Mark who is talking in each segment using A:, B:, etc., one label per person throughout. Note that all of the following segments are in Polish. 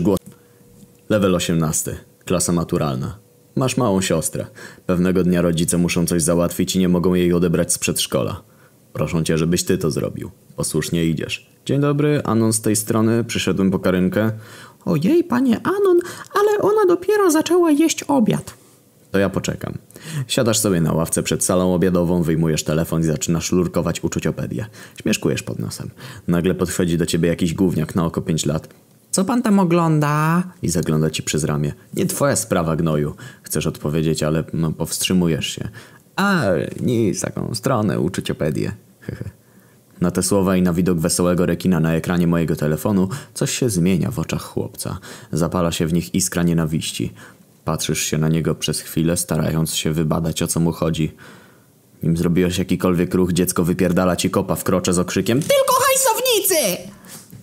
A: Głos. Level 18. Klasa maturalna. Masz małą siostrę. Pewnego dnia rodzice muszą coś załatwić i nie mogą jej odebrać z przedszkola. Proszą cię, żebyś ty to zrobił. Posłusznie idziesz. Dzień dobry, Anon z tej strony. Przyszedłem po karynkę.
B: Ojej, panie Anon, ale ona dopiero zaczęła jeść obiad.
A: To ja poczekam. Siadasz sobie na ławce przed salą obiadową, wyjmujesz telefon i zaczynasz lurkować uczuciopedię. Śmieszkujesz pod nosem. Nagle podchodzi do ciebie jakiś gówniak na oko 5 lat
B: Co pan tam ogląda?
A: i zagląda ci przez ramię. Nie twoja sprawa, gnoju. Chcesz odpowiedzieć, ale no, powstrzymujesz się. A, nic, taką stronę, uczuciopedię. Hehe. Na te słowa i na widok wesołego rekina na ekranie mojego telefonu coś się zmienia w oczach chłopca. Zapala się w nich iskra nienawiści. Patrzysz się na niego przez chwilę, starając się wybadać o co mu chodzi. Nim zrobiłeś jakikolwiek ruch, dziecko wypierdala ci kopa w krocze z okrzykiem
B: Tylko hajsownicy!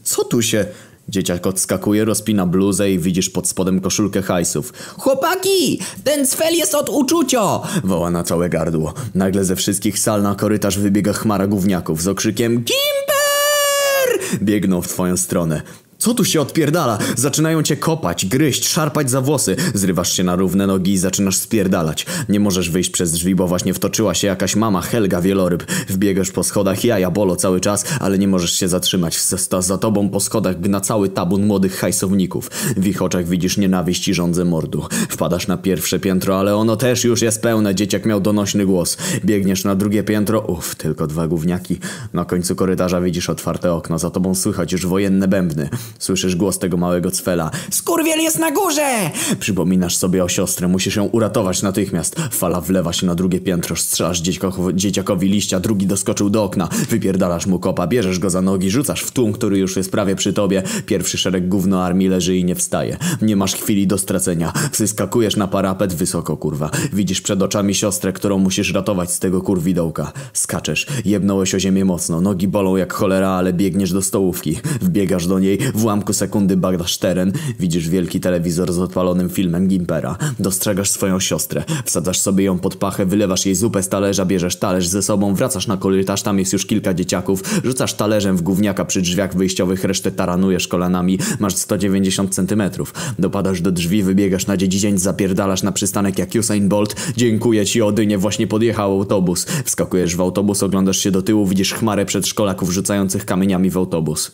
A: Co tu się... Dzieciak odskakuje, rozpina bluzę i widzisz pod spodem koszulkę hajsów.
B: Chłopaki, ten cfel jest od uczucio!
A: Woła na całe gardło. Nagle ze wszystkich sal na korytarz wybiega chmara gówniaków z okrzykiem Gimper! Biegną w twoją stronę. Co tu się odpierdala? Zaczynają cię kopać, gryźć, szarpać za włosy. Zrywasz się na równe nogi i zaczynasz spierdalać. Nie możesz wyjść przez drzwi, bo właśnie wtoczyła się jakaś mama Helga Wieloryb. Wbiegasz po schodach, jaja bolo cały czas, ale nie możesz się zatrzymać. Za, za tobą po schodach gna cały tabun młodych hajsowników. W ich oczach widzisz nienawiść i żądzę mordu. Wpadasz na pierwsze piętro, ale ono też już jest pełne. Dzieciak miał donośny głos. Biegniesz na drugie piętro, uff, tylko dwa gówniaki. Na końcu korytarza widzisz otwarte okno, za tobą słychać już wojenne bębny. Słyszysz głos tego małego cwela.
B: Skurwiel jest na górze!
A: Przypominasz sobie o siostrę, musisz ją uratować natychmiast. Fala wlewa się na drugie piętro, strzelasz dzieciako- dzieciakowi liścia, drugi doskoczył do okna. Wypierdalasz mu kopa, bierzesz go za nogi, rzucasz w tłum, który już jest prawie przy tobie. Pierwszy szereg gówno armii leży i nie wstaje. Nie masz chwili do stracenia. Wyskakujesz na parapet wysoko, kurwa. Widzisz przed oczami siostrę, którą musisz ratować z tego kurwidołka. Skaczesz, jebnąłeś o ziemię mocno, nogi bolą jak cholera, ale biegniesz do stołówki. Wbiegasz do niej, w ułamku sekundy badasz teren, widzisz wielki telewizor z odpalonym filmem Gimpera. Dostrzegasz swoją siostrę, wsadzasz sobie ją pod pachę, wylewasz jej zupę z talerza, bierzesz talerz ze sobą, wracasz na korytarz, tam jest już kilka dzieciaków, rzucasz talerzem w gówniaka przy drzwiach wyjściowych, resztę taranujesz kolanami, masz 190 centymetrów. Dopadasz do drzwi, wybiegasz na dziedzień, zapierdalasz na przystanek jak Usain Bolt. Dziękuję ci, Odynie, właśnie podjechał autobus. Wskakujesz w autobus, oglądasz się do tyłu, widzisz chmarę przedszkolaków rzucających kamieniami w autobus.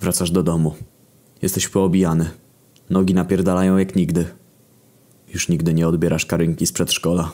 A: Wracasz do domu. Jesteś poobijany. Nogi napierdalają jak nigdy. Już nigdy nie odbierasz karynki z przedszkola.